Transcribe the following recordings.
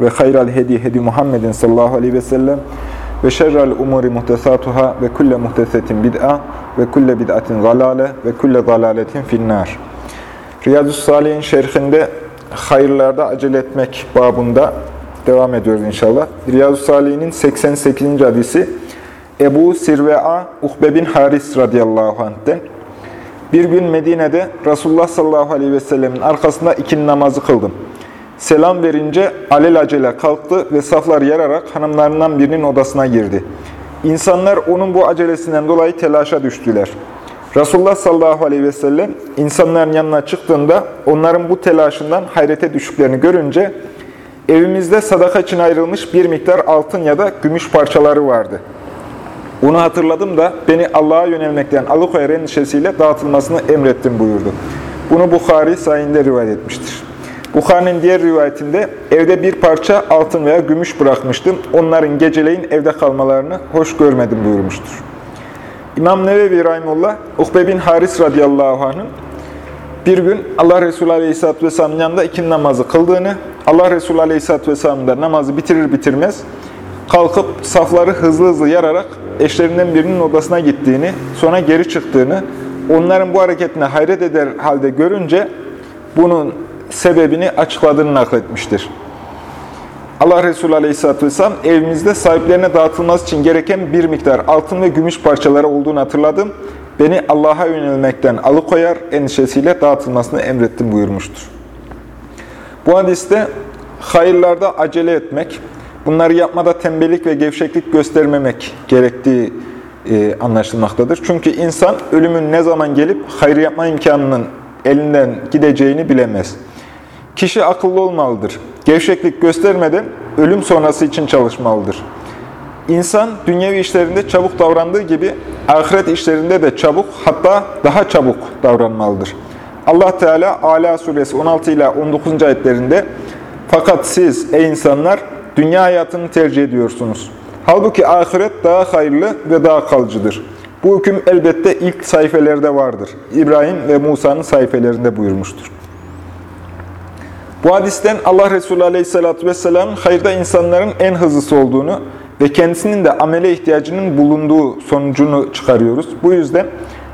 ve hayral hedi hedi Muhammedin sallallahu aleyhi ve sellem ve şerrel umuri muhtesatuhâ ve kulle muhtesetin bid'a ve kulle bid'atin zalale ve kulle zalaletin finnâr. Riyazu Salih'in şerhinde hayırlarda acele etmek babında devam ediyoruz inşallah. Riyazu Salih'in 88. hadisi Ebu Sirve'a Uhbe bin Haris radıyallahu anh'ten bir gün Medine'de Resulullah sallallahu aleyhi ve sellemin arkasında ikindi namazı kıldım. Selam verince alelacele kalktı ve saflar yararak hanımlarından birinin odasına girdi. İnsanlar onun bu acelesinden dolayı telaşa düştüler. Resulullah sallallahu aleyhi ve sellem insanların yanına çıktığında onların bu telaşından hayrete düştüklerini görünce evimizde sadaka için ayrılmış bir miktar altın ya da gümüş parçaları vardı. Onu hatırladım da beni Allah'a yönelmekten alıkoyar endişesiyle dağıtılmasını emrettim buyurdu. Bunu Bukhari sayinde rivayet etmiştir. Bukhari'nin diğer rivayetinde evde bir parça altın veya gümüş bırakmıştım. Onların geceleyin evde kalmalarını hoş görmedim buyurmuştur. İmam Nevevi Rahimullah, Ukbe bin Haris radıyallahu anh'ın bir gün Allah Resulü aleyhisselatü vesselamın yanında ikin namazı kıldığını, Allah Resulü aleyhisselatü vesselam da namazı bitirir bitirmez kalkıp safları hızlı hızlı yararak eşlerinden birinin odasına gittiğini, sonra geri çıktığını, onların bu hareketine hayret eder halde görünce bunun sebebini açıkladığını nakletmiştir. Allah Resulü Aleyhisselatü Vesselam evimizde sahiplerine dağıtılması için gereken bir miktar altın ve gümüş parçaları olduğunu hatırladım. Beni Allah'a yönelmekten alıkoyar, endişesiyle dağıtılmasını emrettim buyurmuştur. Bu hadiste hayırlarda acele etmek, bunları yapmada tembellik ve gevşeklik göstermemek gerektiği e, anlaşılmaktadır. Çünkü insan ölümün ne zaman gelip hayır yapma imkanının elinden gideceğini bilemez. Kişi akıllı olmalıdır. Gevşeklik göstermeden ölüm sonrası için çalışmalıdır. İnsan dünyevi işlerinde çabuk davrandığı gibi ahiret işlerinde de çabuk hatta daha çabuk davranmalıdır. Allah Teala Ala suresi 16 ile 19. ayetlerinde fakat siz ey insanlar dünya hayatını tercih ediyorsunuz. Halbuki ahiret daha hayırlı ve daha kalıcıdır. Bu hüküm elbette ilk sayfelerde vardır. İbrahim ve Musa'nın sayfelerinde buyurmuştur. Bu hadisten Allah Resulü Aleyhisselatü Vesselam hayırda insanların en hızlısı olduğunu ve kendisinin de amele ihtiyacının bulunduğu sonucunu çıkarıyoruz. Bu yüzden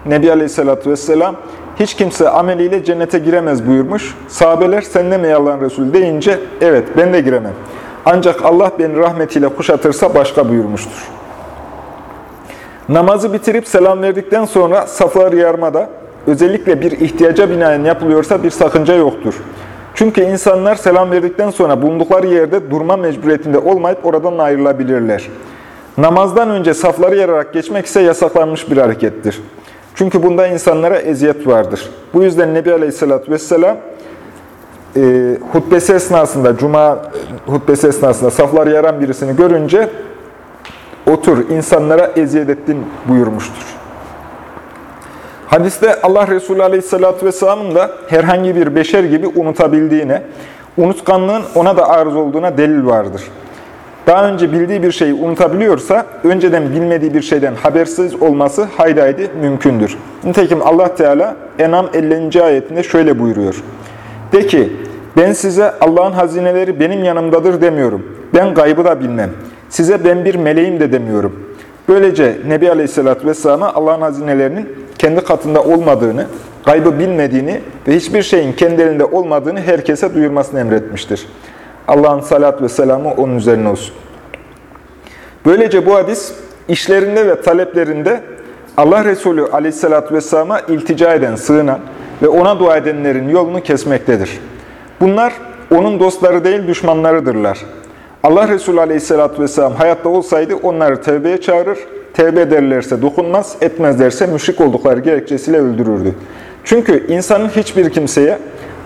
Nebi Aleyhisselatü Vesselam hiç kimse ameliyle cennete giremez buyurmuş. Sahabeler sen de mi yalan Resul deyince evet ben de giremem. Ancak Allah beni rahmetiyle kuşatırsa başka buyurmuştur. Namazı bitirip selam verdikten sonra safları yarmada özellikle bir ihtiyaca binaen yapılıyorsa bir sakınca yoktur. Çünkü insanlar selam verdikten sonra bulundukları yerde durma mecburiyetinde olmayıp oradan ayrılabilirler. Namazdan önce safları yararak geçmek ise yasaklanmış bir harekettir. Çünkü bunda insanlara eziyet vardır. Bu yüzden Nebi Aleyhisselatü Vesselam e, hutbesi esnasında, Cuma hutbesi esnasında saflar yaran birisini görünce otur, insanlara eziyet ettin buyurmuştur. Hadiste Allah Resulü Aleyhisselatü Vesselam'ın da herhangi bir beşer gibi unutabildiğine, unutkanlığın ona da arz olduğuna delil vardır. Daha önce bildiği bir şeyi unutabiliyorsa, önceden bilmediği bir şeyden habersiz olması haydi haydi mümkündür. Nitekim Allah Teala Enam 50. ayetinde şöyle buyuruyor. De ki, ben size Allah'ın hazineleri benim yanımdadır demiyorum. Ben gaybı da bilmem. Size ben bir meleğim de demiyorum. Böylece Nebi Aleyhisselatü Vesselam'a Allah'ın hazinelerinin kendi katında olmadığını, gaybı bilmediğini ve hiçbir şeyin kendi elinde olmadığını herkese duyurmasını emretmiştir. Allah'ın salat ve selamı onun üzerine olsun. Böylece bu hadis işlerinde ve taleplerinde Allah Resulü Aleyhisselatü Vesselam'a iltica eden, sığınan ve ona dua edenlerin yolunu kesmektedir. Bunlar onun dostları değil düşmanlarıdırlar. Allah Resulü Aleyhisselatü Vesselam hayatta olsaydı onları tevbeye çağırır, tevbe ederlerse dokunmaz, etmezlerse müşrik oldukları gerekçesiyle öldürürdü. Çünkü insanın hiçbir kimseye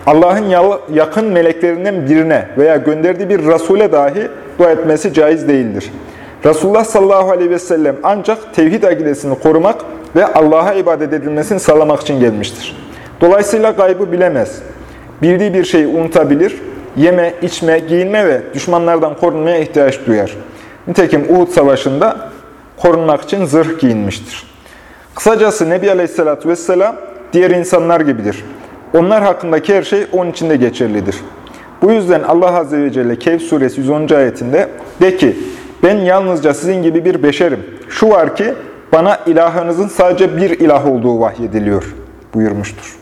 Allah'ın yakın meleklerinden birine veya gönderdiği bir Resul'e dahi dua etmesi caiz değildir. Resulullah sallallahu aleyhi ve sellem ancak tevhid akidesini korumak ve Allah'a ibadet edilmesini sağlamak için gelmiştir. Dolayısıyla gaybı bilemez. Bildiği bir şeyi unutabilir, yeme, içme, giyinme ve düşmanlardan korunmaya ihtiyaç duyar. Nitekim Uhud Savaşı'nda korunmak için zırh giyinmiştir. Kısacası Nebi Aleyhisselatü Vesselam diğer insanlar gibidir. Onlar hakkındaki her şey onun için de geçerlidir. Bu yüzden Allah Azze ve Celle Kehf suresi 110. ayetinde de ki ben yalnızca sizin gibi bir beşerim. Şu var ki bana ilahınızın sadece bir ilah olduğu vahyediliyor buyurmuştur.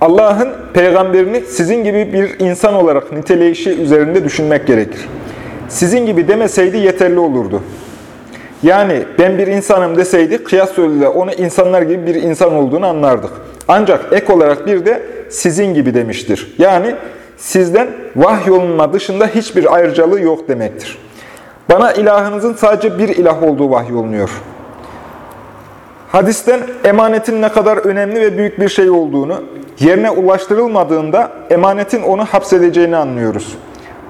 Allah'ın peygamberini sizin gibi bir insan olarak niteleyişi üzerinde düşünmek gerekir. Sizin gibi demeseydi yeterli olurdu. Yani ben bir insanım deseydi kıyas yoluyla onu insanlar gibi bir insan olduğunu anlardık. Ancak ek olarak bir de sizin gibi demiştir. Yani sizden vahyolunma dışında hiçbir ayrıcalığı yok demektir. Bana ilahınızın sadece bir ilah olduğu vahyolunuyor. Hadisten emanetin ne kadar önemli ve büyük bir şey olduğunu, yerine ulaştırılmadığında emanetin onu hapsedeceğini anlıyoruz.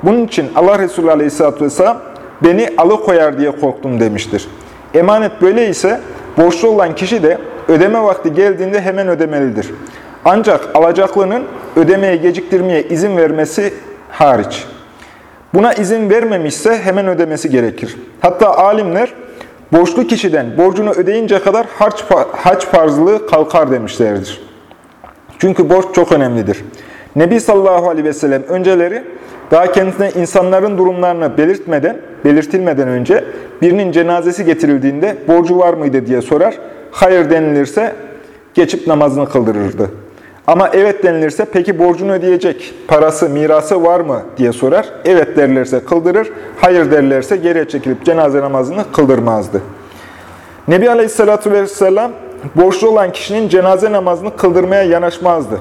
Bunun için Allah Resulü Aleyhisselatü Vesselam beni alıkoyar diye korktum demiştir. Emanet böyle ise borçlu olan kişi de ödeme vakti geldiğinde hemen ödemelidir. Ancak alacaklının ödemeyi geciktirmeye izin vermesi hariç. Buna izin vermemişse hemen ödemesi gerekir. Hatta alimler borçlu kişiden borcunu ödeyince kadar harç, haç farzlığı kalkar demişlerdir. Çünkü borç çok önemlidir. Nebi sallallahu aleyhi ve sellem önceleri daha kendisine insanların durumlarını belirtmeden, belirtilmeden önce birinin cenazesi getirildiğinde borcu var mıydı diye sorar. Hayır denilirse geçip namazını kıldırırdı. Ama evet denilirse peki borcunu ödeyecek parası, mirası var mı diye sorar. Evet derlerse kıldırır, hayır derlerse geriye çekilip cenaze namazını kıldırmazdı. Nebi Aleyhisselatü Vesselam borçlu olan kişinin cenaze namazını kıldırmaya yanaşmazdı.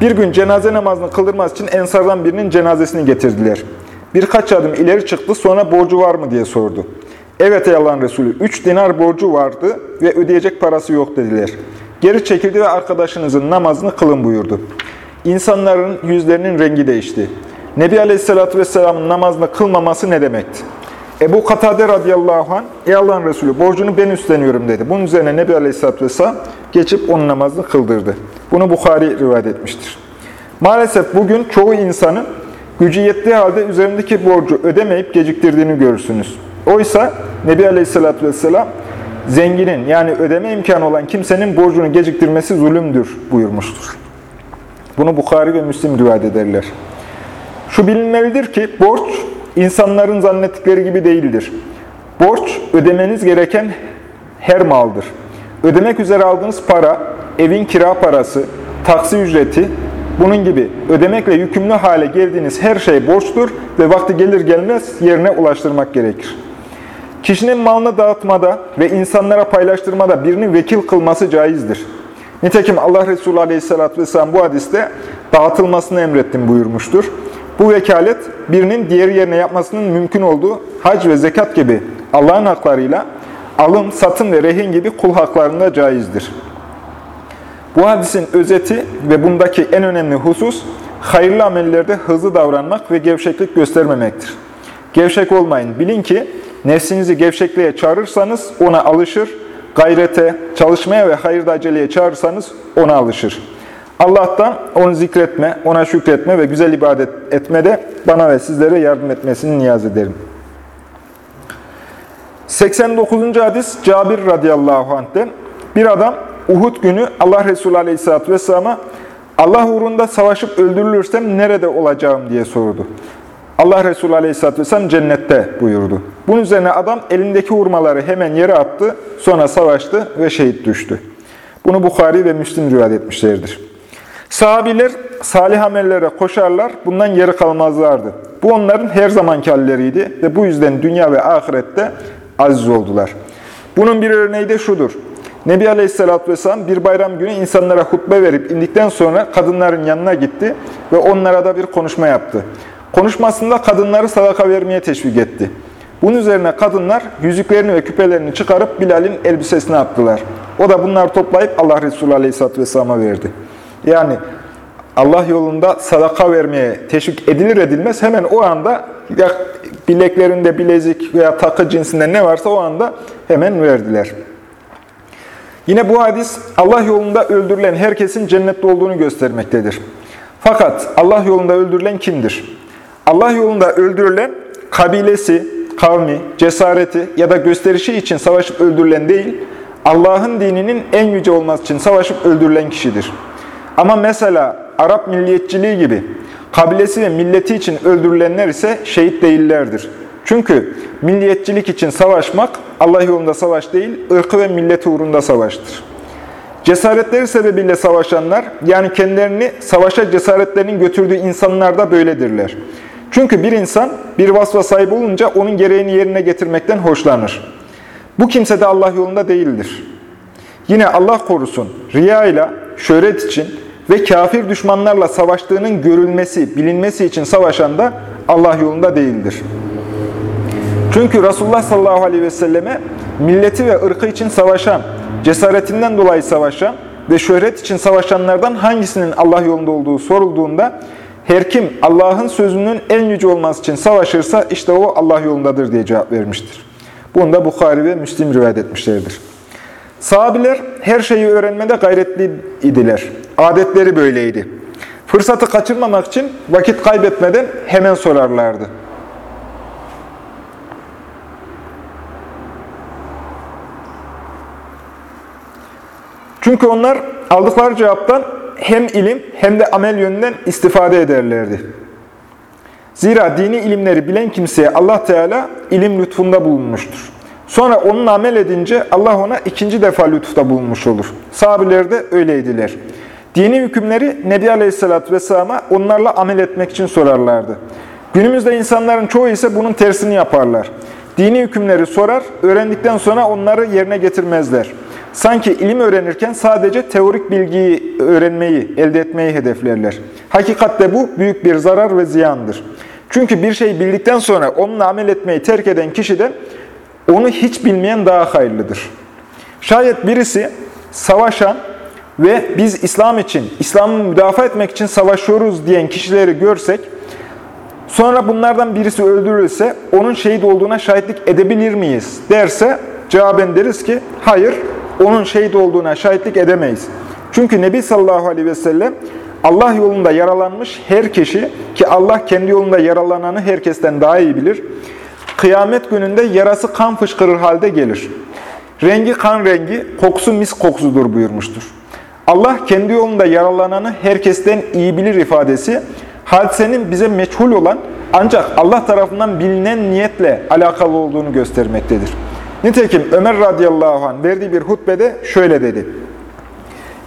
Bir gün cenaze namazını kıldırmaz için ensardan birinin cenazesini getirdiler. Birkaç adım ileri çıktı sonra borcu var mı diye sordu. Evet ey Allah'ın Resulü, üç dinar borcu vardı ve ödeyecek parası yok dediler. Geri çekildi ve arkadaşınızın namazını kılın buyurdu. İnsanların yüzlerinin rengi değişti. Nebi Aleyhisselatü Vesselam'ın namazını kılmaması ne demekti? Ebu Katade radıyallahu anh, ey Allah'ın Resulü borcunu ben üstleniyorum dedi. Bunun üzerine Nebi Aleyhisselatü Vesselam geçip onun namazını kıldırdı. Bunu Bukhari rivayet etmiştir. Maalesef bugün çoğu insanın gücü yettiği halde üzerindeki borcu ödemeyip geciktirdiğini görürsünüz. Oysa Nebi Aleyhisselatü Vesselam zenginin yani ödeme imkanı olan kimsenin borcunu geciktirmesi zulümdür buyurmuştur. Bunu Bukhari ve Müslim rivayet ederler. Şu bilinmelidir ki borç insanların zannettikleri gibi değildir. Borç ödemeniz gereken her maldır. Ödemek üzere aldığınız para, evin kira parası, taksi ücreti, bunun gibi ödemekle yükümlü hale geldiğiniz her şey borçtur ve vakti gelir gelmez yerine ulaştırmak gerekir. Kişinin malını dağıtmada ve insanlara paylaştırmada birini vekil kılması caizdir. Nitekim Allah Resulü Aleyhisselatü Vesselam bu hadiste dağıtılmasını emrettim buyurmuştur. Bu vekalet birinin diğer yerine yapmasının mümkün olduğu hac ve zekat gibi Allah'ın haklarıyla alım, satım ve rehin gibi kul haklarında caizdir. Bu hadisin özeti ve bundaki en önemli husus, hayırlı amellerde hızlı davranmak ve gevşeklik göstermemektir. Gevşek olmayın. Bilin ki nefsinizi gevşekliğe çağırırsanız ona alışır, gayrete, çalışmaya ve hayırda aceleye çağırırsanız ona alışır. Allah'tan onu zikretme, ona şükretme ve güzel ibadet etmede bana ve sizlere yardım etmesini niyaz ederim. 89. hadis Cabir radıyallahu anh'ten bir adam Uhud günü Allah Resulü aleyhissalatü vesselama Allah uğrunda savaşıp öldürülürsem nerede olacağım diye sordu. Allah Resulü aleyhissalatü vesselam cennette buyurdu. Bunun üzerine adam elindeki hurmaları hemen yere attı, sonra savaştı ve şehit düştü. Bunu Bukhari ve Müslim rivayet etmişlerdir. Sahabiler salih amellere koşarlar, bundan geri kalmazlardı. Bu onların her zamanki halleriydi ve bu yüzden dünya ve ahirette aziz oldular. Bunun bir örneği de şudur. Nebi Aleyhisselatü Vesselam bir bayram günü insanlara hutbe verip indikten sonra kadınların yanına gitti ve onlara da bir konuşma yaptı. Konuşmasında kadınları sadaka vermeye teşvik etti. Bunun üzerine kadınlar yüzüklerini ve küpelerini çıkarıp Bilal'in elbisesine attılar. O da bunları toplayıp Allah Resulü Aleyhisselatü Vesselam'a verdi. Yani Allah yolunda sadaka vermeye teşvik edilir edilmez hemen o anda bileklerinde bilezik veya takı cinsinden ne varsa o anda hemen verdiler. Yine bu hadis Allah yolunda öldürülen herkesin cennette olduğunu göstermektedir. Fakat Allah yolunda öldürülen kimdir? Allah yolunda öldürülen kabilesi, kavmi, cesareti ya da gösterişi için savaşıp öldürülen değil, Allah'ın dininin en yüce olması için savaşıp öldürülen kişidir. Ama mesela Arap milliyetçiliği gibi kabilesi ve milleti için öldürülenler ise şehit değillerdir. Çünkü milliyetçilik için savaşmak Allah yolunda savaş değil, ırkı ve milleti uğrunda savaştır. Cesaretleri sebebiyle savaşanlar, yani kendilerini savaşa cesaretlerinin götürdüğü insanlar da böyledirler. Çünkü bir insan bir vasfa sahip olunca onun gereğini yerine getirmekten hoşlanır. Bu kimse de Allah yolunda değildir. Yine Allah korusun, riya ile, şöhret için ve kafir düşmanlarla savaştığının görülmesi, bilinmesi için savaşan da Allah yolunda değildir. Çünkü Resulullah sallallahu aleyhi ve selleme milleti ve ırkı için savaşan, cesaretinden dolayı savaşan ve şöhret için savaşanlardan hangisinin Allah yolunda olduğu sorulduğunda her kim Allah'ın sözünün en yüce olması için savaşırsa işte o Allah yolundadır diye cevap vermiştir. Bunu da Bukhari ve Müslim rivayet etmişlerdir. Sahabiler her şeyi öğrenmede gayretli idiler. Adetleri böyleydi. Fırsatı kaçırmamak için vakit kaybetmeden hemen sorarlardı. Çünkü onlar aldıkları cevaptan hem ilim hem de amel yönünden istifade ederlerdi. Zira dini ilimleri bilen kimseye Allah Teala ilim lütfunda bulunmuştur. Sonra onun amel edince Allah ona ikinci defa lütufta bulunmuş olur. Sahabiler de öyleydiler. Dini hükümleri Nebi Aleyhisselatü Vesselam'a onlarla amel etmek için sorarlardı. Günümüzde insanların çoğu ise bunun tersini yaparlar. Dini hükümleri sorar, öğrendikten sonra onları yerine getirmezler. Sanki ilim öğrenirken sadece teorik bilgiyi öğrenmeyi, elde etmeyi hedeflerler. Hakikatte bu büyük bir zarar ve ziyandır. Çünkü bir şeyi bildikten sonra onunla amel etmeyi terk eden kişiden onu hiç bilmeyen daha hayırlıdır. Şayet birisi savaşan ve biz İslam için, İslam'ı müdafaa etmek için savaşıyoruz diyen kişileri görsek, sonra bunlardan birisi öldürülse onun şehit olduğuna şahitlik edebilir miyiz derse cevaben deriz ki hayır, onun şehit olduğuna şahitlik edemeyiz. Çünkü Nebi sallallahu aleyhi ve sellem Allah yolunda yaralanmış her kişi ki Allah kendi yolunda yaralananı herkesten daha iyi bilir. Kıyamet gününde yarası kan fışkırır halde gelir. Rengi kan rengi, kokusu mis kokusudur buyurmuştur. Allah kendi yolunda yaralananı herkesten iyi bilir ifadesi, hadisenin bize meçhul olan ancak Allah tarafından bilinen niyetle alakalı olduğunu göstermektedir. Nitekim Ömer radıyallahu anh verdiği bir hutbede şöyle dedi.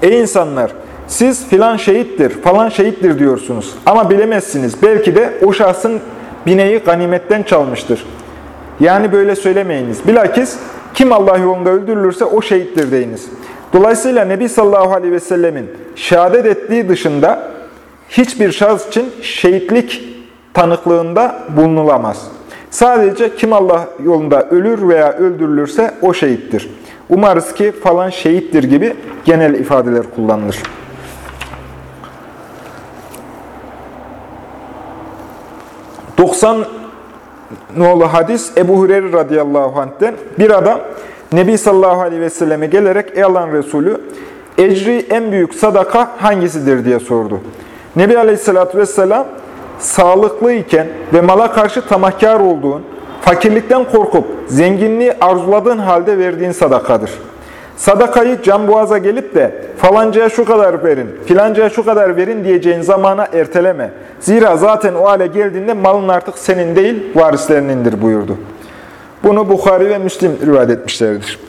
Ey insanlar! Siz filan şehittir, falan şehittir diyorsunuz. Ama bilemezsiniz. Belki de o şahsın bineği ganimetten çalmıştır. Yani böyle söylemeyiniz. Bilakis kim Allah yolunda öldürülürse o şehittir deyiniz. Dolayısıyla Nebi sallallahu aleyhi ve sellemin şehadet ettiği dışında hiçbir şahıs için şehitlik tanıklığında bulunulamaz. Sadece kim Allah yolunda ölür veya öldürülürse o şehittir. Umarız ki falan şehittir gibi genel ifadeler kullanılır. Doksan nolu hadis Ebu Hureyre radıyallahu anh'ten bir adam Nebi sallallahu aleyhi ve selleme gelerek ey Allah'ın Resulü ecri en büyük sadaka hangisidir diye sordu. Nebi aleyhissalatü vesselam sağlıklı iken ve mala karşı tamahkar olduğun, fakirlikten korkup zenginliği arzuladığın halde verdiğin sadakadır. Sadakayı can boğaza gelip de falancaya şu kadar verin, filancaya şu kadar verin diyeceğin zamana erteleme. Zira zaten o hale geldiğinde malın artık senin değil, varislerinindir buyurdu. Bunu Bukhari ve Müslim rivayet etmişlerdir.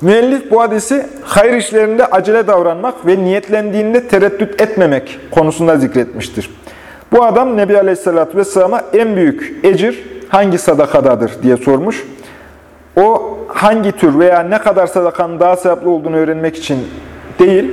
Müellif bu hadisi hayır işlerinde acele davranmak ve niyetlendiğinde tereddüt etmemek konusunda zikretmiştir. Bu adam Nebi Aleyhisselatü Vesselam'a en büyük ecir hangi sadakadadır diye sormuş. O hangi tür veya ne kadar sadakanın daha sevaplı olduğunu öğrenmek için değil,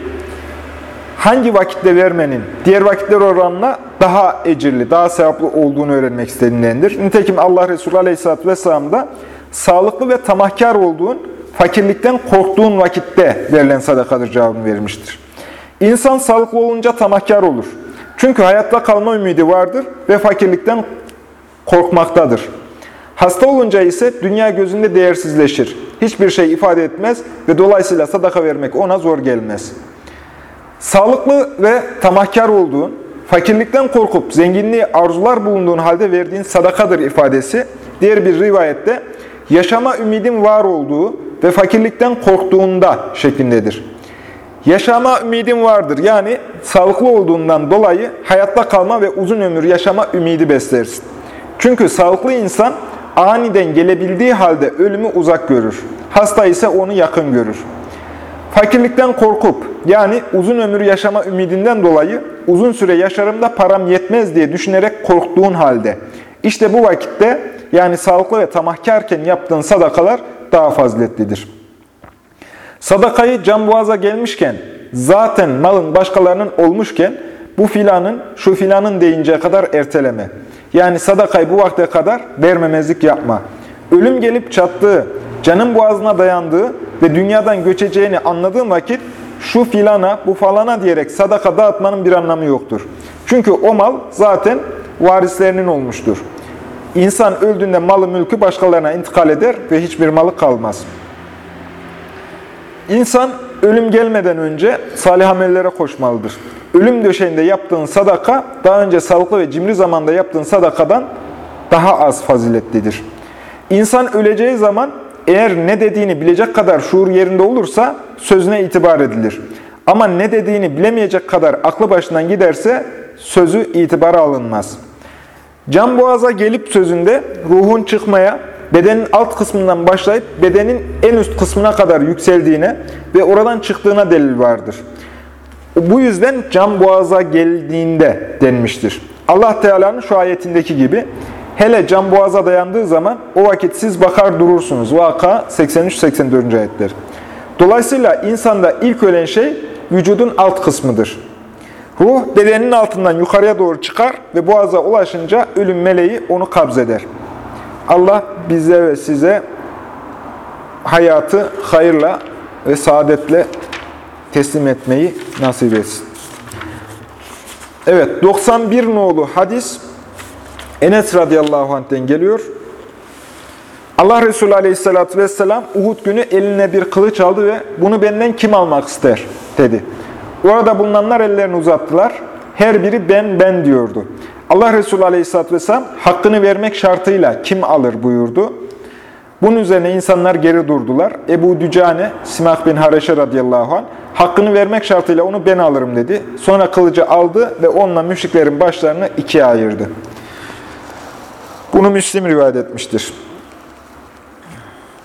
hangi vakitte vermenin diğer vakitler oranına daha ecirli, daha sevaplı olduğunu öğrenmek istediğindendir. Nitekim Allah Resulü Aleyhisselatü Vesselam da sağlıklı ve tamahkar olduğun, fakirlikten korktuğun vakitte verilen sadakadır cevabını vermiştir. İnsan sağlıklı olunca tamahkar olur. Çünkü hayatta kalma ümidi vardır ve fakirlikten korkmaktadır. Hasta olunca ise dünya gözünde değersizleşir. Hiçbir şey ifade etmez ve dolayısıyla sadaka vermek ona zor gelmez. Sağlıklı ve tamahkar olduğun, fakirlikten korkup zenginliği arzular bulunduğun halde verdiğin sadakadır ifadesi. Diğer bir rivayette yaşama ümidin var olduğu ve fakirlikten korktuğunda şeklindedir. Yaşama ümidin vardır. Yani sağlıklı olduğundan dolayı hayatta kalma ve uzun ömür yaşama ümidi beslersin. Çünkü sağlıklı insan aniden gelebildiği halde ölümü uzak görür. Hasta ise onu yakın görür. Fakirlikten korkup yani uzun ömür yaşama ümidinden dolayı uzun süre yaşarım da param yetmez diye düşünerek korktuğun halde. İşte bu vakitte yani sağlıklı ve tamahkarken yaptığın sadakalar daha faziletlidir. Sadakayı can boğaza gelmişken, zaten malın başkalarının olmuşken, bu filanın, şu filanın deyinceye kadar erteleme. Yani sadakayı bu vakte kadar vermemezlik yapma. Ölüm gelip çattığı, canın boğazına dayandığı ve dünyadan göçeceğini anladığın vakit, şu filana, bu falana diyerek sadaka dağıtmanın bir anlamı yoktur. Çünkü o mal zaten varislerinin olmuştur. İnsan öldüğünde malı mülkü başkalarına intikal eder ve hiçbir malı kalmaz. İnsan ölüm gelmeden önce salih amellere koşmalıdır. Ölüm döşeğinde yaptığın sadaka, daha önce sağlıklı ve cimri zamanda yaptığın sadakadan daha az faziletlidir. İnsan öleceği zaman eğer ne dediğini bilecek kadar şuur yerinde olursa sözüne itibar edilir. Ama ne dediğini bilemeyecek kadar aklı başından giderse sözü itibara alınmaz. Can boğaza gelip sözünde ruhun çıkmaya, bedenin alt kısmından başlayıp bedenin en üst kısmına kadar yükseldiğine ve oradan çıktığına delil vardır. Bu yüzden can boğaza geldiğinde denmiştir. Allah Teala'nın şu ayetindeki gibi hele can boğaza dayandığı zaman o vakit siz bakar durursunuz. Vaka 83-84. ayetler. Dolayısıyla insanda ilk ölen şey vücudun alt kısmıdır. Ruh bedenin altından yukarıya doğru çıkar ve boğaza ulaşınca ölüm meleği onu kabzeder. Allah bize ve size hayatı hayırla ve saadetle teslim etmeyi nasip etsin. Evet, 91 nolu hadis Enes radıyallahu anh'ten geliyor. Allah Resulü aleyhissalatü vesselam Uhud günü eline bir kılıç aldı ve bunu benden kim almak ister dedi. Orada bulunanlar ellerini uzattılar. Her biri ben ben diyordu. Allah Resulü Aleyhisselatü Vesselam hakkını vermek şartıyla kim alır buyurdu. Bunun üzerine insanlar geri durdular. Ebu Dücane, Simak bin Hareşe radıyallahu anh, hakkını vermek şartıyla onu ben alırım dedi. Sonra kılıcı aldı ve onunla müşriklerin başlarını ikiye ayırdı. Bunu Müslim rivayet etmiştir.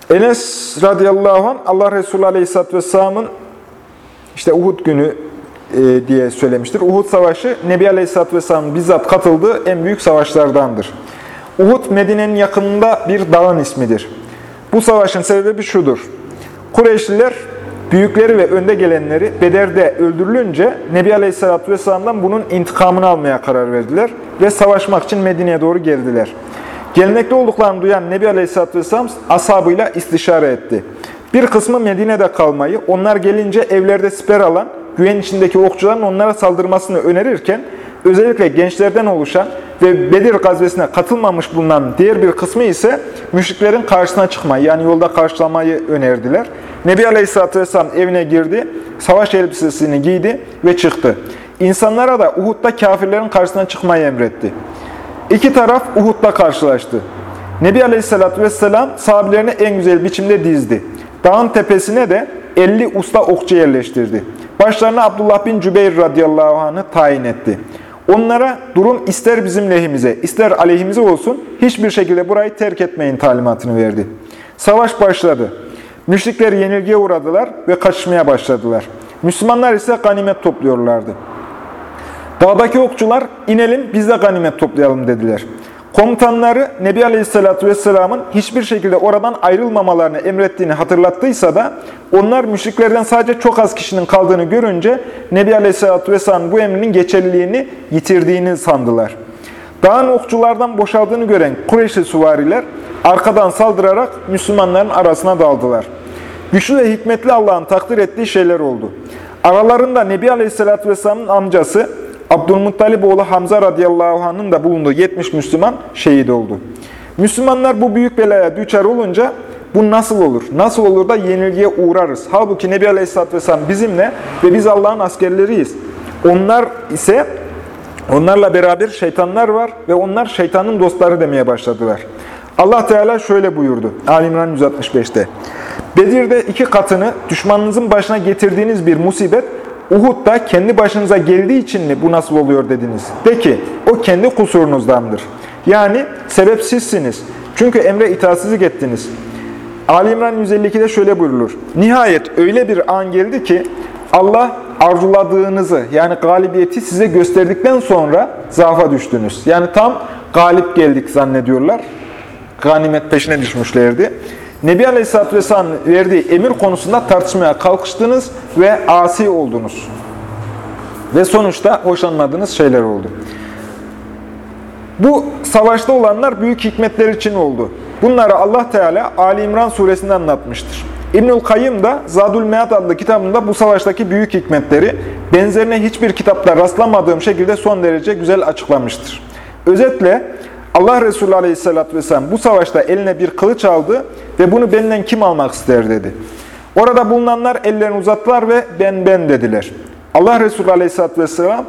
Enes radıyallahu anh, Allah Resulü aleyhisselatü vesselamın işte Uhud günü e, diye söylemiştir. Uhud Savaşı Nebi Aleyhisselatü Vesselam'ın bizzat katıldığı en büyük savaşlardandır. Uhud Medine'nin yakınında bir dağın ismidir. Bu savaşın sebebi şudur. Kureyşliler büyükleri ve önde gelenleri Beder'de öldürülünce Nebi Aleyhisselatü Vesselam'dan bunun intikamını almaya karar verdiler ve savaşmak için Medine'ye doğru geldiler. Gelmekte olduklarını duyan Nebi Aleyhisselatü Vesselam ashabıyla istişare etti. Bir kısmı Medine'de kalmayı, onlar gelince evlerde siper alan, güven içindeki okçuların onlara saldırmasını önerirken, özellikle gençlerden oluşan ve Bedir gazvesine katılmamış bulunan diğer bir kısmı ise müşriklerin karşısına çıkmayı, yani yolda karşılamayı önerdiler. Nebi Aleyhisselatü Vesselam evine girdi, savaş elbisesini giydi ve çıktı. İnsanlara da Uhud'da kafirlerin karşısına çıkmayı emretti. İki taraf Uhud'da karşılaştı. Nebi Aleyhisselatü Vesselam sahabilerini en güzel biçimde dizdi. Dağın tepesine de 50 usta okçu yerleştirdi. Başlarına Abdullah bin Cübeyr radıyallahu anh'ı tayin etti. Onlara durum ister bizim lehimize, ister aleyhimize olsun hiçbir şekilde burayı terk etmeyin talimatını verdi. Savaş başladı. Müşrikler yenilgiye uğradılar ve kaçışmaya başladılar. Müslümanlar ise ganimet topluyorlardı. Dağdaki okçular inelim biz de ganimet toplayalım dediler. Komutanları Nebi Aleyhisselatü Vesselam'ın hiçbir şekilde oradan ayrılmamalarını emrettiğini hatırlattıysa da onlar müşriklerden sadece çok az kişinin kaldığını görünce Nebi Aleyhisselatü Vesselam'ın bu emrinin geçerliliğini yitirdiğini sandılar. Dağın okçulardan boşaldığını gören Kureyşli suvariler arkadan saldırarak Müslümanların arasına daldılar. Güçlü ve hikmetli Allah'ın takdir ettiği şeyler oldu. Aralarında Nebi Aleyhisselatü Vesselam'ın amcası Abdülmuttalip oğlu Hamza radıyallahu anh'ın da bulunduğu 70 Müslüman şehit oldu. Müslümanlar bu büyük belaya düçar olunca bu nasıl olur? Nasıl olur da yenilgiye uğrarız? Halbuki Nebi Aleyhisselatü Vesselam bizimle ve biz Allah'ın askerleriyiz. Onlar ise onlarla beraber şeytanlar var ve onlar şeytanın dostları demeye başladılar. Allah Teala şöyle buyurdu Ali İmran 165'te. Bedir'de iki katını düşmanınızın başına getirdiğiniz bir musibet Uhud'da kendi başınıza geldiği için mi bu nasıl oluyor dediniz? De ki o kendi kusurunuzdandır. Yani sebep sizsiniz. Çünkü emre itaatsizlik ettiniz. Ali İmran 152'de şöyle buyurulur. Nihayet öyle bir an geldi ki Allah arzuladığınızı yani galibiyeti size gösterdikten sonra zaafa düştünüz. Yani tam galip geldik zannediyorlar. Ganimet peşine düşmüşlerdi. Nebi Aleyhisselatü Vesselam verdiği emir konusunda tartışmaya kalkıştınız ve asi oldunuz. Ve sonuçta hoşlanmadığınız şeyler oldu. Bu savaşta olanlar büyük hikmetler için oldu. Bunları Allah Teala Ali İmran suresinde anlatmıştır. İbnül Kayyım da Zadül Mead adlı kitabında bu savaştaki büyük hikmetleri benzerine hiçbir kitapta rastlamadığım şekilde son derece güzel açıklamıştır. Özetle Allah Resulü Aleyhisselatü Vesselam bu savaşta eline bir kılıç aldı ve bunu benden kim almak ister dedi. Orada bulunanlar ellerini uzattılar ve ben ben dediler. Allah Resulü Aleyhisselatü Vesselam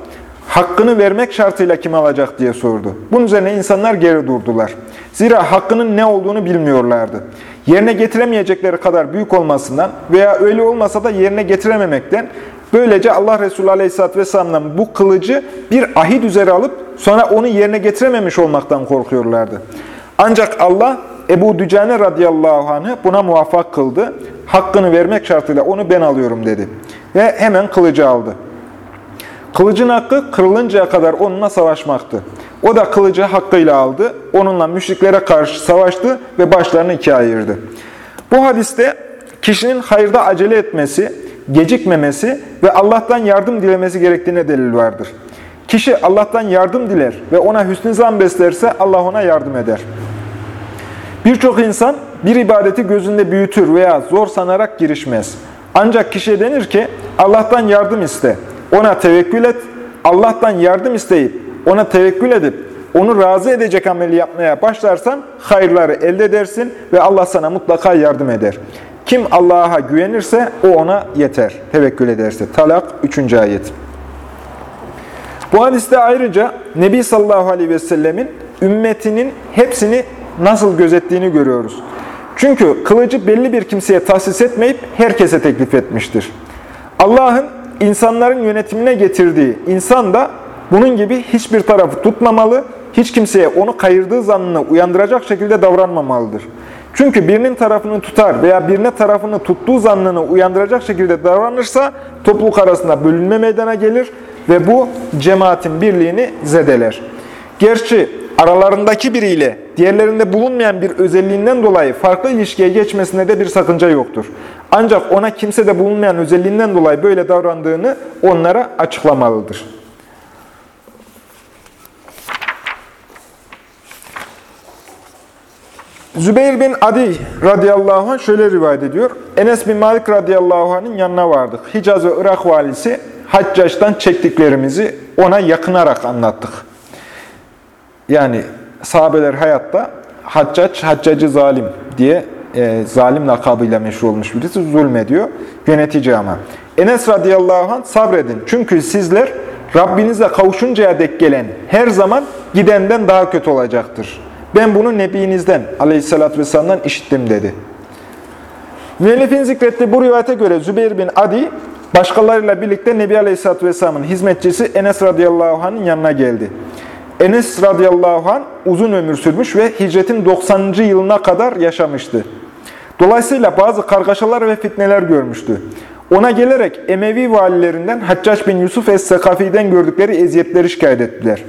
hakkını vermek şartıyla kim alacak diye sordu. Bunun üzerine insanlar geri durdular. Zira hakkının ne olduğunu bilmiyorlardı. Yerine getiremeyecekleri kadar büyük olmasından veya öyle olmasa da yerine getirememekten böylece Allah Resulü Aleyhisselatü Vesselam'dan bu kılıcı bir ahit üzere alıp sonra onu yerine getirememiş olmaktan korkuyorlardı. Ancak Allah Ebu Dücane radıyallahu anh'ı buna muvaffak kıldı. Hakkını vermek şartıyla onu ben alıyorum dedi. Ve hemen kılıcı aldı. Kılıcın hakkı kırılıncaya kadar onunla savaşmaktı. O da kılıcı hakkıyla aldı. Onunla müşriklere karşı savaştı ve başlarını ikiye ayırdı. Bu hadiste kişinin hayırda acele etmesi, gecikmemesi ve Allah'tan yardım dilemesi gerektiğine delil vardır. Kişi Allah'tan yardım diler ve ona hüsnü zan beslerse Allah ona yardım eder. Birçok insan bir ibadeti gözünde büyütür veya zor sanarak girişmez. Ancak kişiye denir ki Allah'tan yardım iste, ona tevekkül et, Allah'tan yardım isteyip ona tevekkül edip onu razı edecek ameli yapmaya başlarsan hayırları elde edersin ve Allah sana mutlaka yardım eder. Kim Allah'a güvenirse o ona yeter. Tevekkül ederse. Talak 3. ayet. Bu hadiste ayrıca Nebi sallallahu aleyhi ve sellemin ümmetinin hepsini nasıl gözettiğini görüyoruz. Çünkü kılıcı belli bir kimseye tahsis etmeyip herkese teklif etmiştir. Allah'ın insanların yönetimine getirdiği insan da bunun gibi hiçbir tarafı tutmamalı, hiç kimseye onu kayırdığı zannını uyandıracak şekilde davranmamalıdır. Çünkü birinin tarafını tutar veya birine tarafını tuttuğu zannını uyandıracak şekilde davranırsa topluluk arasında bölünme meydana gelir ve bu cemaatin birliğini zedeler. Gerçi aralarındaki biriyle diğerlerinde bulunmayan bir özelliğinden dolayı farklı ilişkiye geçmesine de bir sakınca yoktur. Ancak ona kimsede bulunmayan özelliğinden dolayı böyle davrandığını onlara açıklamalıdır. Zübeyir bin Adi radıyallahu anh şöyle rivayet ediyor. Enes bin Malik radıyallahu anh'ın yanına vardık. Hicaz ve Irak valisi Haccaç'tan çektiklerimizi ona yakınarak anlattık. Yani sahabeler hayatta Haccaç, Haccacı zalim diye e, zalim lakabıyla meşhur olmuş birisi zulmediyor. Yönetici ama. Enes radıyallahu anh sabredin. Çünkü sizler Rabbinize kavuşuncaya dek gelen her zaman gidenden daha kötü olacaktır. Ben bunu Nebinizden aleyhissalatü vesselam'dan işittim dedi. Müellifin zikrettiği bu rivayete göre Zübeyir bin Adi başkalarıyla birlikte Nebi aleyhissalatü vesselamın hizmetçisi Enes radıyallahu anh'ın yanına geldi. Enes radıyallahu anh uzun ömür sürmüş ve hicretin 90. yılına kadar yaşamıştı. Dolayısıyla bazı kargaşalar ve fitneler görmüştü. Ona gelerek Emevi valilerinden Haccac bin Yusuf Es-Sekafi'den gördükleri eziyetleri şikayet ettiler.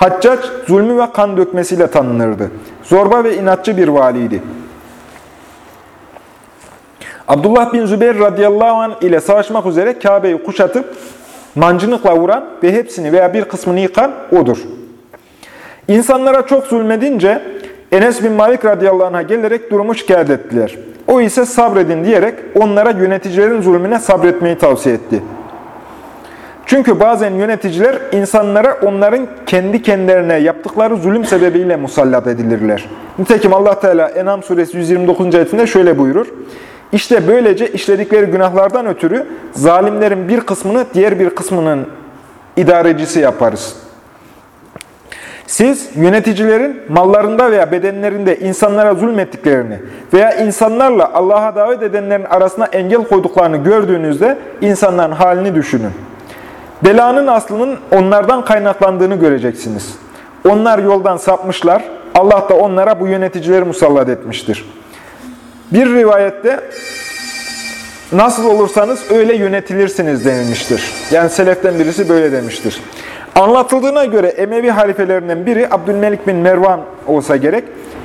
Haccac zulmü ve kan dökmesiyle tanınırdı. Zorba ve inatçı bir valiydi. Abdullah bin Zübeyir radıyallahu anh ile savaşmak üzere Kabe'yi kuşatıp mancınıkla vuran ve hepsini veya bir kısmını yıkan odur. İnsanlara çok zulmedince Enes bin Malik radıyallahu anh'a gelerek durumu şikayet ettiler. O ise sabredin diyerek onlara yöneticilerin zulmüne sabretmeyi tavsiye etti. Çünkü bazen yöneticiler insanlara onların kendi kendilerine yaptıkları zulüm sebebiyle musallat edilirler. Nitekim Allah Teala Enam suresi 129. ayetinde şöyle buyurur. İşte böylece işledikleri günahlardan ötürü zalimlerin bir kısmını diğer bir kısmının idarecisi yaparız. Siz yöneticilerin mallarında veya bedenlerinde insanlara zulmettiklerini veya insanlarla Allah'a davet edenlerin arasına engel koyduklarını gördüğünüzde insanların halini düşünün. Belanın aslının onlardan kaynaklandığını göreceksiniz. Onlar yoldan sapmışlar, Allah da onlara bu yöneticileri musallat etmiştir. Bir rivayette nasıl olursanız öyle yönetilirsiniz denilmiştir. Yani seleften birisi böyle demiştir. Anlatıldığına göre Emevi halifelerinden biri Abdülmelik bin Mervan olsa gerek,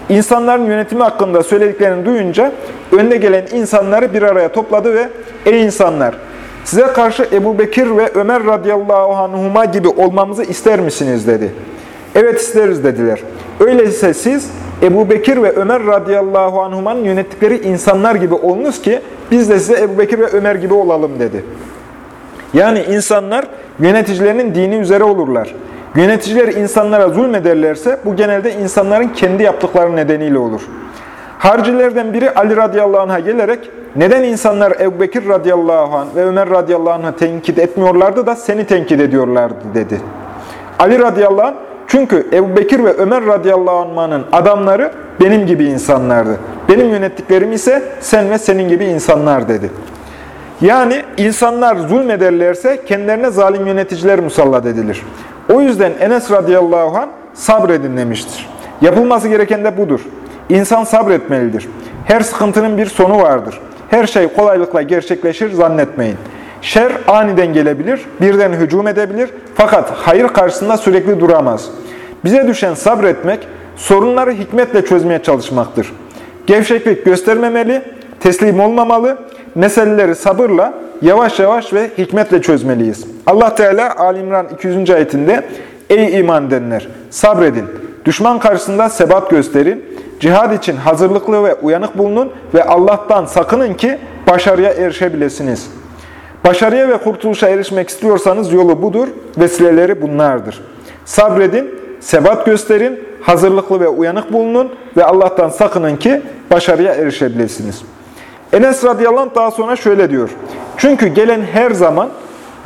insanların yönetimi hakkında söylediklerini duyunca önde gelen insanları bir araya topladı ve ''Ey insanlar, size karşı Ebu Bekir ve Ömer radıyallahu anhuma gibi olmamızı ister misiniz?'' dedi. ''Evet isteriz.'' dediler. Öyleyse siz Ebu Bekir ve Ömer radıyallahu anhumanın yönettikleri insanlar gibi olunuz ki biz de size Ebu Bekir ve Ömer gibi olalım dedi. Yani insanlar yöneticilerinin dini üzere olurlar. Yöneticiler insanlara zulmederlerse bu genelde insanların kendi yaptıkları nedeniyle olur. Harcilerden biri Ali radıyallahu anh'a gelerek neden insanlar Ebu Bekir radıyallahu anh ve Ömer radıyallahu anh'a tenkit etmiyorlardı da seni tenkit ediyorlardı dedi. Ali radıyallahu anh çünkü Ebu Bekir ve Ömer radıyallahu anh'ın adamları benim gibi insanlardı. Benim yönettiklerim ise sen ve senin gibi insanlar dedi. Yani insanlar zulmederlerse kendilerine zalim yöneticiler musallat edilir. O yüzden Enes radıyallahu anh sabredin demiştir. Yapılması gereken de budur. İnsan sabretmelidir. Her sıkıntının bir sonu vardır. Her şey kolaylıkla gerçekleşir zannetmeyin. Şer aniden gelebilir, birden hücum edebilir fakat hayır karşısında sürekli duramaz. Bize düşen sabretmek, sorunları hikmetle çözmeye çalışmaktır. Gevşeklik göstermemeli, teslim olmamalı, meseleleri sabırla, yavaş yavaş ve hikmetle çözmeliyiz. Allah Teala Ali İmran 200. ayetinde Ey iman edenler! Sabredin, düşman karşısında sebat gösterin, cihad için hazırlıklı ve uyanık bulunun ve Allah'tan sakının ki başarıya erişebilesiniz. Başarıya ve kurtuluşa erişmek istiyorsanız yolu budur, vesileleri bunlardır. Sabredin, sebat gösterin, hazırlıklı ve uyanık bulunun ve Allah'tan sakının ki başarıya erişebilirsiniz. Enes radıyallahu anh daha sonra şöyle diyor. Çünkü gelen her zaman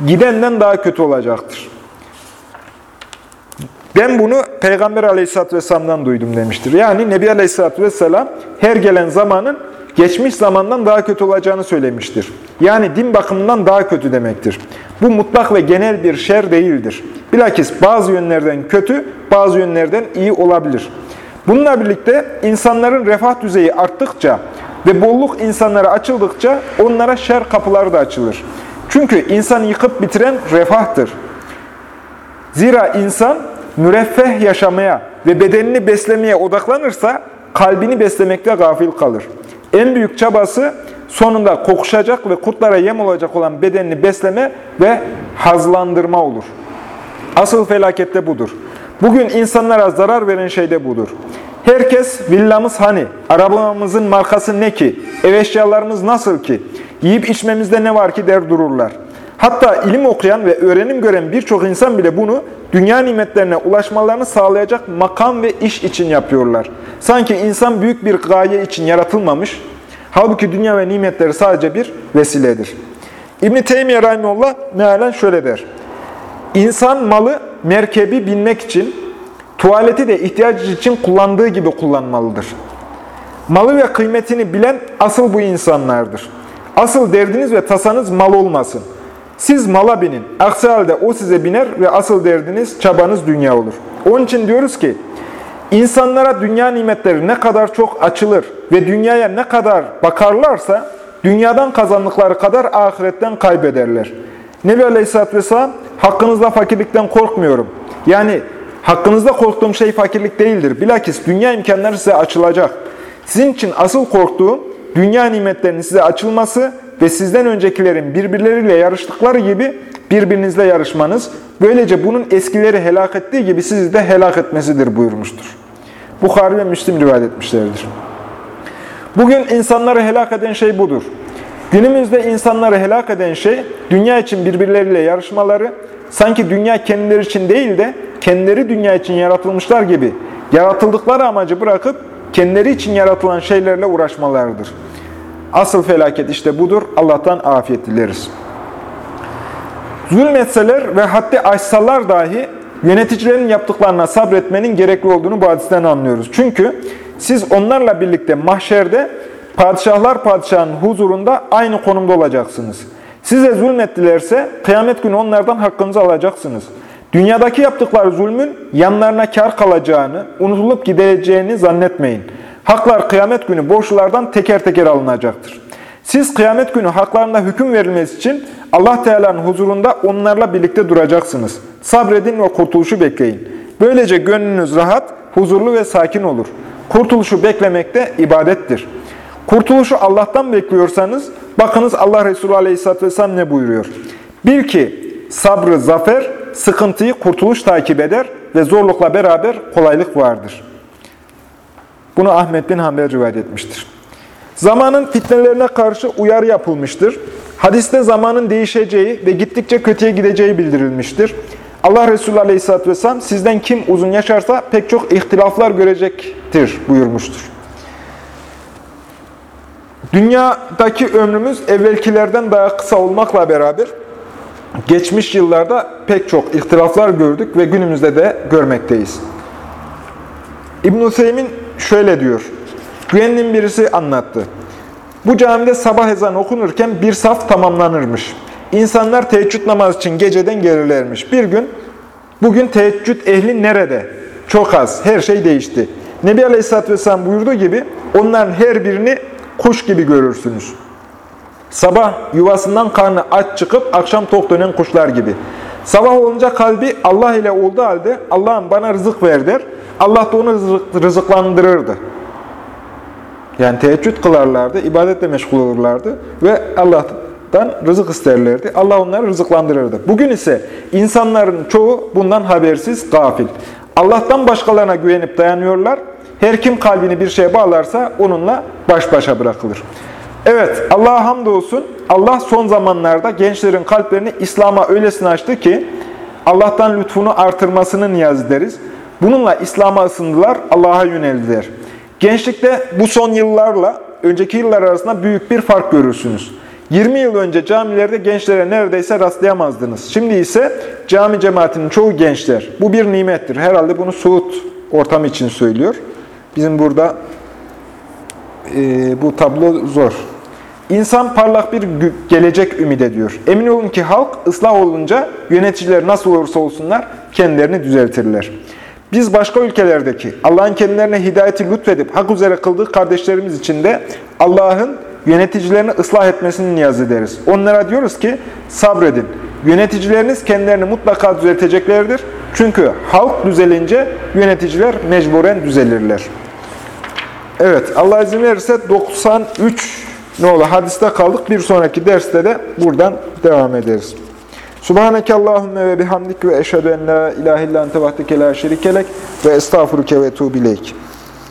gidenden daha kötü olacaktır. Ben bunu Peygamber aleyhisselatü vesselam'dan duydum demiştir. Yani Nebi aleyhisselatü vesselam her gelen zamanın geçmiş zamandan daha kötü olacağını söylemiştir. Yani din bakımından daha kötü demektir. Bu mutlak ve genel bir şer değildir. Bilakis bazı yönlerden kötü, bazı yönlerden iyi olabilir. Bununla birlikte insanların refah düzeyi arttıkça ve bolluk insanlara açıldıkça onlara şer kapıları da açılır. Çünkü insanı yıkıp bitiren refahtır. Zira insan müreffeh yaşamaya ve bedenini beslemeye odaklanırsa kalbini beslemekte gafil kalır. En büyük çabası sonunda kokuşacak ve kurtlara yem olacak olan bedenini besleme ve hazlandırma olur. Asıl felaket de budur. Bugün insanlara zarar veren şey de budur. Herkes villamız hani, arabamızın markası ne ki, ev eşyalarımız nasıl ki, yiyip içmemizde ne var ki der dururlar. Hatta ilim okuyan ve öğrenim gören birçok insan bile bunu dünya nimetlerine ulaşmalarını sağlayacak makam ve iş için yapıyorlar. Sanki insan büyük bir gaye için yaratılmamış, halbuki dünya ve nimetleri sadece bir vesiledir. İbn-i Teymiye Rahimullah mealen şöyle der. İnsan malı merkebi binmek için, tuvaleti de ihtiyaç için kullandığı gibi kullanmalıdır. Malı ve kıymetini bilen asıl bu insanlardır. Asıl derdiniz ve tasanız mal olmasın. Siz mala binin. Aksi halde o size biner ve asıl derdiniz, çabanız dünya olur. Onun için diyoruz ki, insanlara dünya nimetleri ne kadar çok açılır ve dünyaya ne kadar bakarlarsa, dünyadan kazandıkları kadar ahiretten kaybederler. Nebi Aleyhisselatü Vesselam, hakkınızda fakirlikten korkmuyorum. Yani hakkınızda korktuğum şey fakirlik değildir. Bilakis dünya imkanları size açılacak. Sizin için asıl korktuğum, dünya nimetlerinin size açılması ve sizden öncekilerin birbirleriyle yarıştıkları gibi birbirinizle yarışmanız, böylece bunun eskileri helak ettiği gibi sizi de helak etmesidir buyurmuştur. Bukhari ve Müslim rivayet etmişlerdir. Bugün insanları helak eden şey budur. Günümüzde insanları helak eden şey, dünya için birbirleriyle yarışmaları, sanki dünya kendileri için değil de kendileri dünya için yaratılmışlar gibi yaratıldıkları amacı bırakıp kendileri için yaratılan şeylerle uğraşmalarıdır. Asıl felaket işte budur. Allah'tan afiyet dileriz. Zulmetseler ve haddi aşsalar dahi yöneticilerin yaptıklarına sabretmenin gerekli olduğunu bu hadisten anlıyoruz. Çünkü siz onlarla birlikte mahşerde padişahlar padişahının huzurunda aynı konumda olacaksınız. Size zulmettilerse kıyamet günü onlardan hakkınızı alacaksınız. Dünyadaki yaptıkları zulmün yanlarına kar kalacağını, unutulup gideceğini zannetmeyin. Haklar kıyamet günü borçlulardan teker teker alınacaktır. Siz kıyamet günü haklarında hüküm verilmesi için Allah Teala'nın huzurunda onlarla birlikte duracaksınız. Sabredin ve kurtuluşu bekleyin. Böylece gönlünüz rahat, huzurlu ve sakin olur. Kurtuluşu beklemek de ibadettir. Kurtuluşu Allah'tan bekliyorsanız, bakınız Allah Resulü Aleyhisselatü Vesselam ne buyuruyor? Bil ki sabrı zafer, sıkıntıyı kurtuluş takip eder ve zorlukla beraber kolaylık vardır. Bunu Ahmet bin Hanbel rivayet etmiştir. Zamanın fitnelerine karşı uyarı yapılmıştır. Hadiste zamanın değişeceği ve gittikçe kötüye gideceği bildirilmiştir. Allah Resulü Aleyhisselatü Vesselam sizden kim uzun yaşarsa pek çok ihtilaflar görecektir buyurmuştur. Dünyadaki ömrümüz evvelkilerden daha kısa olmakla beraber geçmiş yıllarda pek çok ihtilaflar gördük ve günümüzde de görmekteyiz. İbn-i şöyle diyor, güvenliğin birisi anlattı. Bu camide sabah ezanı okunurken bir saf tamamlanırmış. İnsanlar teheccüd namazı için geceden gelirlermiş. Bir gün, bugün teheccüd ehli nerede? Çok az, her şey değişti. Nebi Aleyhisselatü Vesselam buyurduğu gibi, onların her birini kuş gibi görürsünüz. Sabah yuvasından karnı aç çıkıp akşam tok dönen kuşlar gibi. Sabah olunca kalbi Allah ile olduğu halde Allah'ım bana rızık ver der. Allah da onu rızık, rızıklandırırdı. Yani teheccüd kılarlardı, ibadetle meşgul olurlardı ve Allah'tan rızık isterlerdi. Allah onları rızıklandırırdı. Bugün ise insanların çoğu bundan habersiz, gafil. Allah'tan başkalarına güvenip dayanıyorlar. Her kim kalbini bir şeye bağlarsa onunla baş başa bırakılır. Evet, Allah'a hamdolsun. Allah son zamanlarda gençlerin kalplerini İslam'a öylesine açtı ki Allah'tan lütfunu artırmasını niyaz ederiz. Bununla İslam'a ısındılar, Allah'a yöneldiler. Gençlikte bu son yıllarla önceki yıllar arasında büyük bir fark görürsünüz. 20 yıl önce camilerde gençlere neredeyse rastlayamazdınız. Şimdi ise cami cemaatinin çoğu gençler. Bu bir nimettir. Herhalde bunu Suud ortamı için söylüyor. Bizim burada e, bu tablo zor. İnsan parlak bir gelecek ümit ediyor. Emin olun ki halk ıslah olunca yöneticiler nasıl olursa olsunlar kendilerini düzeltirler. Biz başka ülkelerdeki Allah'ın kendilerine hidayeti lütfedip hak üzere kıldığı kardeşlerimiz için de Allah'ın yöneticilerini ıslah etmesini niyaz ederiz. Onlara diyoruz ki sabredin. Yöneticileriniz kendilerini mutlaka düzelteceklerdir. Çünkü halk düzelince yöneticiler mecburen düzelirler. Evet, Allah izin verirse 93 ne olur hadiste kaldık. Bir sonraki derste de buradan devam ederiz. Subhaneke Allahümme ve bihamdik ve eşhedü en la ilahe illa ente vahdeke la şerikelek ve estağfuruke ve tuğbileyk.